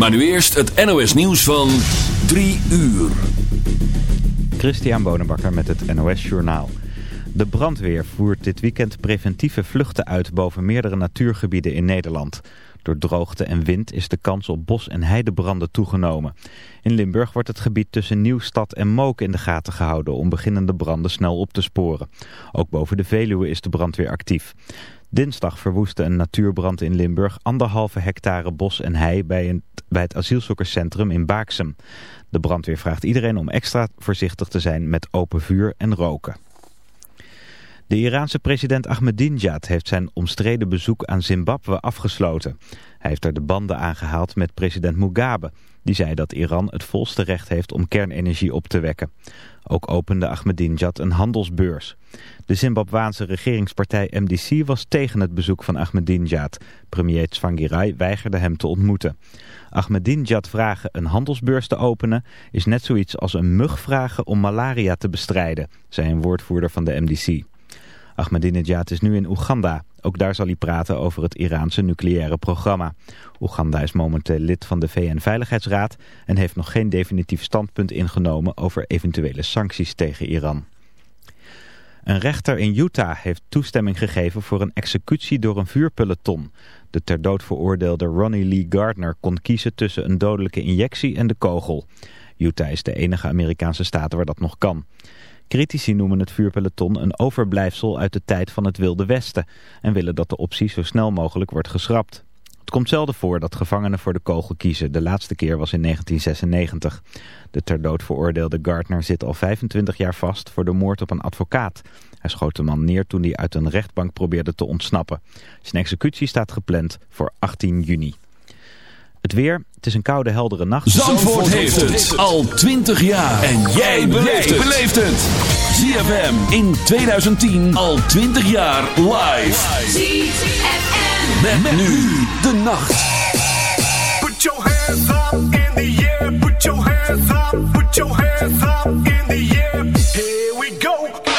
Maar nu eerst het NOS nieuws van 3 uur. Christian Bonenbakker met het NOS Journaal. De brandweer voert dit weekend preventieve vluchten uit boven meerdere natuurgebieden in Nederland. Door droogte en wind is de kans op bos- en heidebranden toegenomen. In Limburg wordt het gebied tussen Nieuwstad en Mook in de gaten gehouden om beginnende branden snel op te sporen. Ook boven de Veluwe is de brandweer actief. Dinsdag verwoestte een natuurbrand in Limburg anderhalve hectare bos en hei bij, een, het asielzoekerscentrum in Baaksem. De brandweer vraagt iedereen om extra voorzichtig te zijn met open vuur en roken. De Iraanse president Ahmadinejad heeft zijn omstreden bezoek aan Zimbabwe afgesloten. Hij heeft er de banden aangehaald met president Mugabe. Die zei dat Iran het volste recht heeft om kernenergie op te wekken. Ook opende Ahmadinejad een handelsbeurs. De Zimbabwaanse regeringspartij MDC was tegen het bezoek van Ahmadinejad. Premier Tsvangirai weigerde hem te ontmoeten. Ahmadinejad vragen een handelsbeurs te openen is net zoiets als een mug vragen om malaria te bestrijden, zei een woordvoerder van de MDC. Ahmadinejad is nu in Oeganda. Ook daar zal hij praten over het Iraanse nucleaire programma. Oeganda is momenteel lid van de VN-veiligheidsraad en heeft nog geen definitief standpunt ingenomen over eventuele sancties tegen Iran. Een rechter in Utah heeft toestemming gegeven voor een executie door een vuurpeloton. De ter dood veroordeelde Ronnie Lee Gardner kon kiezen tussen een dodelijke injectie en de kogel. Utah is de enige Amerikaanse staat waar dat nog kan. Critici noemen het vuurpeloton een overblijfsel uit de tijd van het Wilde Westen en willen dat de optie zo snel mogelijk wordt geschrapt. Het komt zelden voor dat gevangenen voor de kogel kiezen. De laatste keer was in 1996. De ter dood veroordeelde Gardner zit al 25 jaar vast voor de moord op een advocaat. Hij schoot de man neer toen hij uit een rechtbank probeerde te ontsnappen. Zijn executie staat gepland voor 18 juni. Het weer, het is een koude heldere nacht. Zandvoort, heeft het al 20 jaar. En jij beleeft het. ZFM in 2010 al 20 jaar live. ZFM. Met, nu de nacht. Put your hands up in the air. Put your hands up. Put your hands up in the air. Here we go.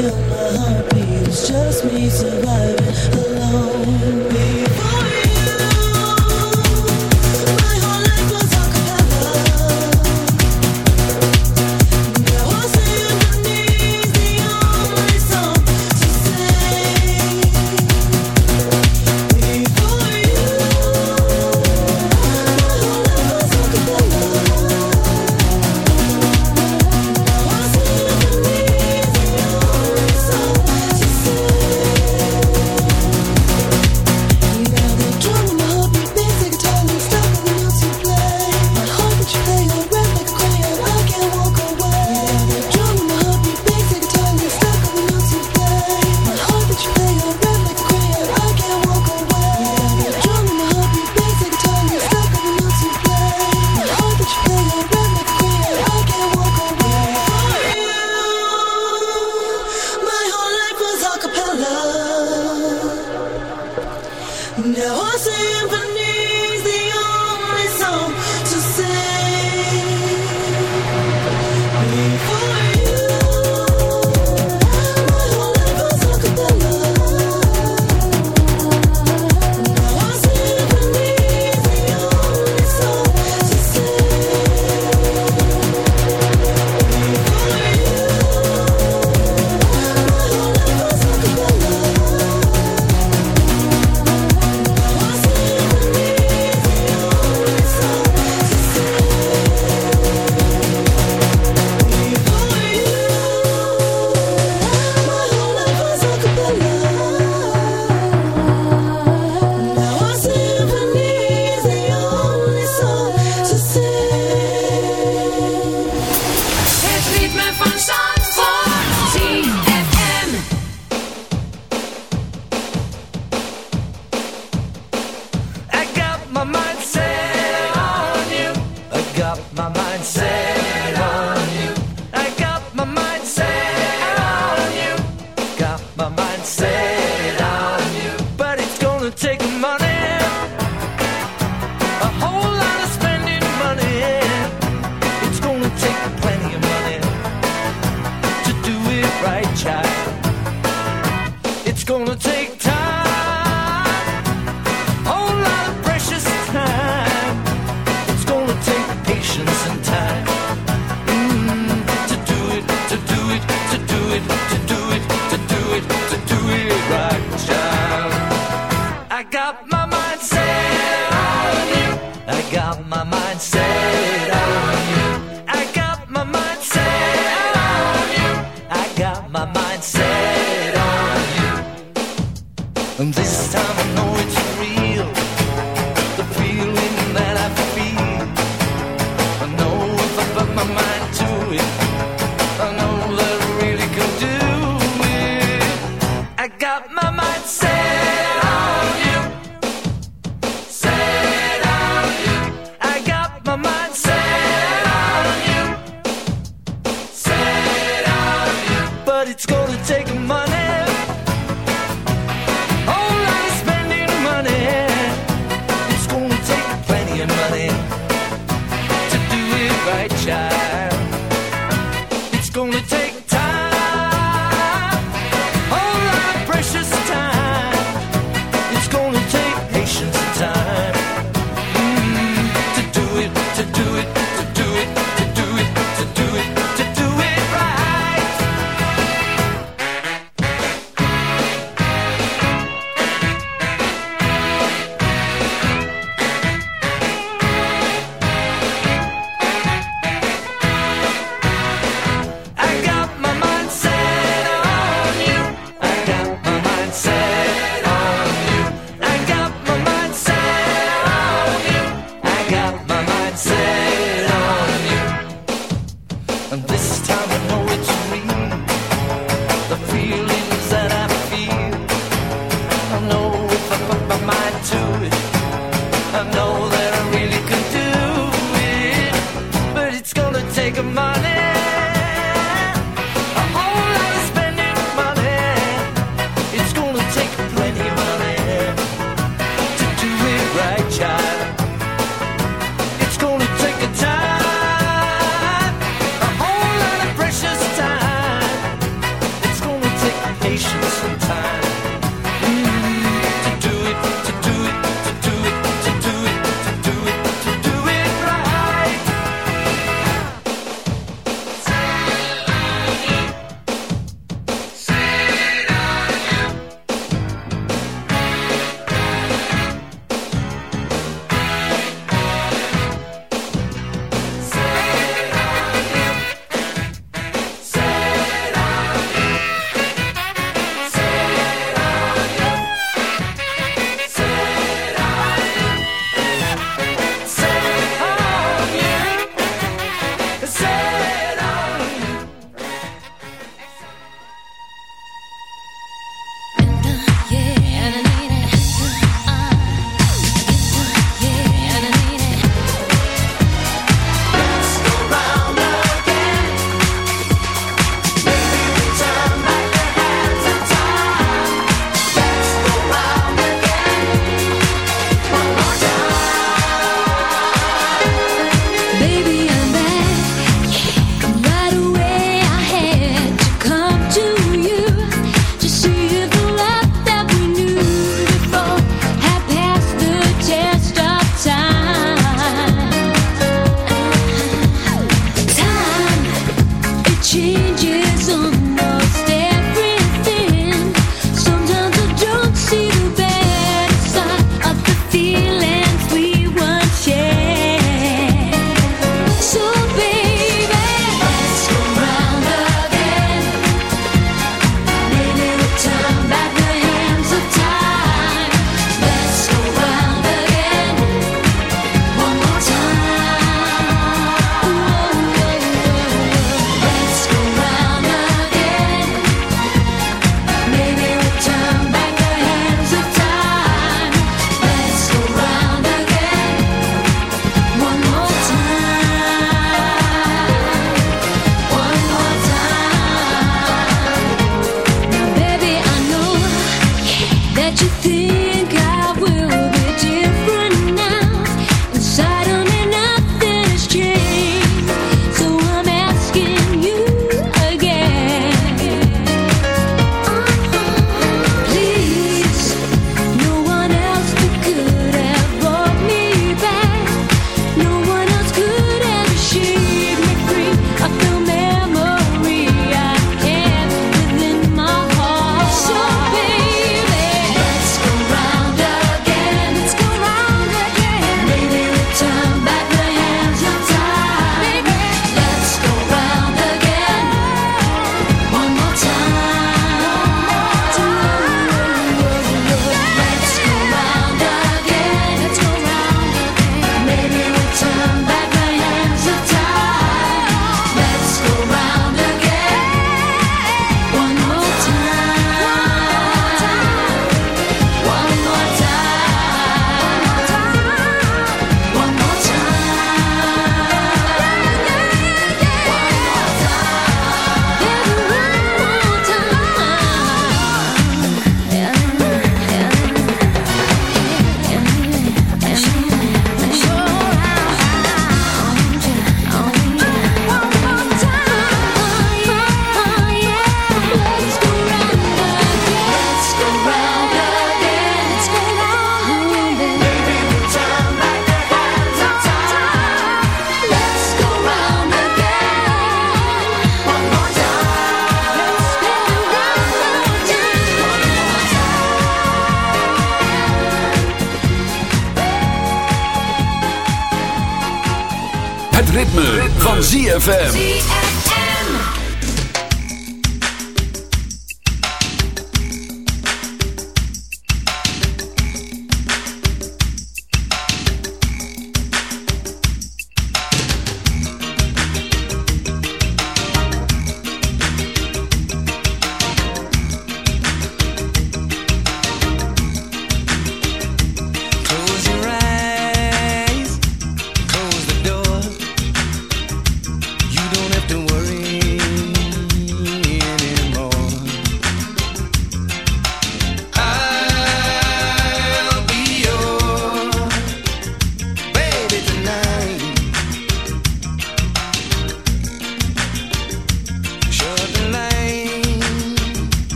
Feel my heartbeat. It's just me surviving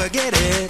forget it.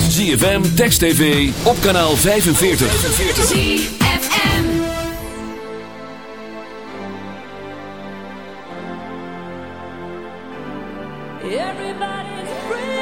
ZFM, Text TV, op kanaal 45. ZFM. Everybody's free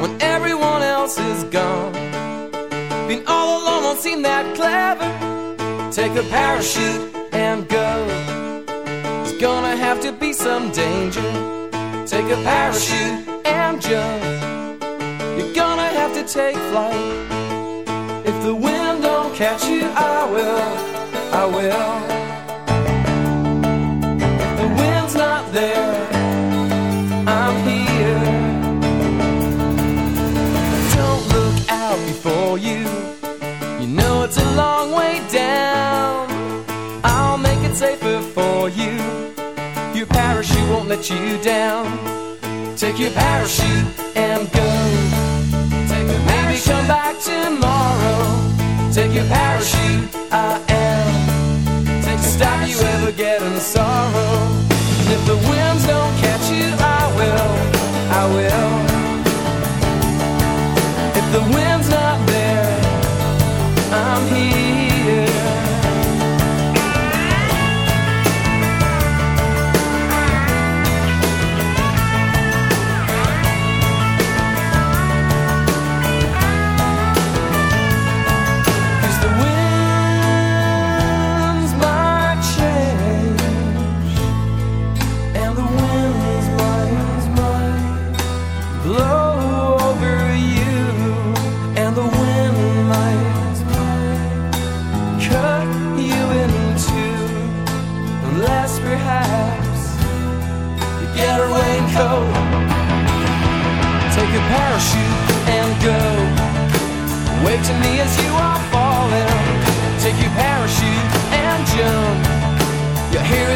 when everyone else is gone. Being all alone won't seem that clever. Take a parachute and go. There's gonna have to be some danger. Take a parachute and jump. You're gonna have to take flight. If the wind don't catch you, I will. I will. If the wind's not there, for you. You know it's a long way down. I'll make it safer for you. Your parachute won't let you down. Take your parachute and go. Take your Maybe parachute. come back tomorrow. Take your parachute, I am. Take the stop you ever get in sorrow.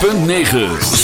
106.9